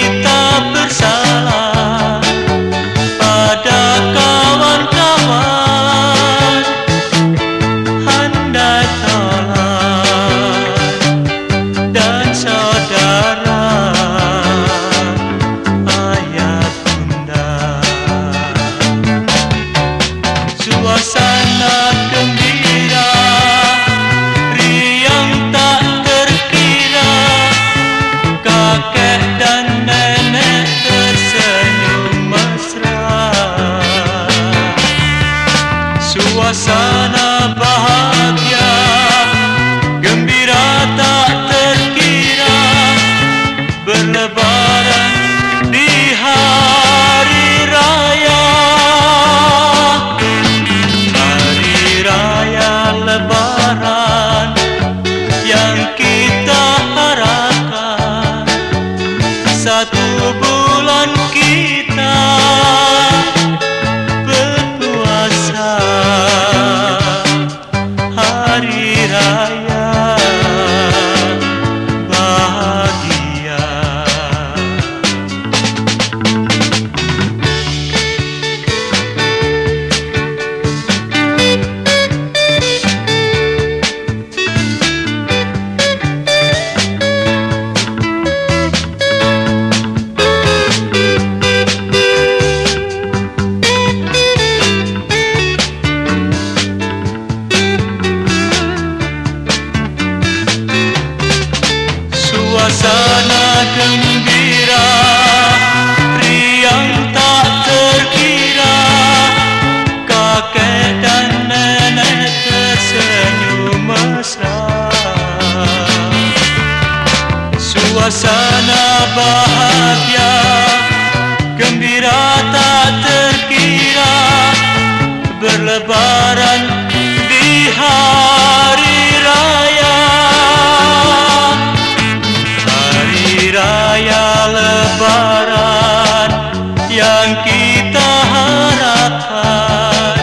kita bersama satu bulan kita Suasana bahagia. Gembira tak terkira Berlebaran di hari raya. Hari raya lebaran Yang kita harapkan.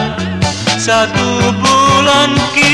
Satu bulan kita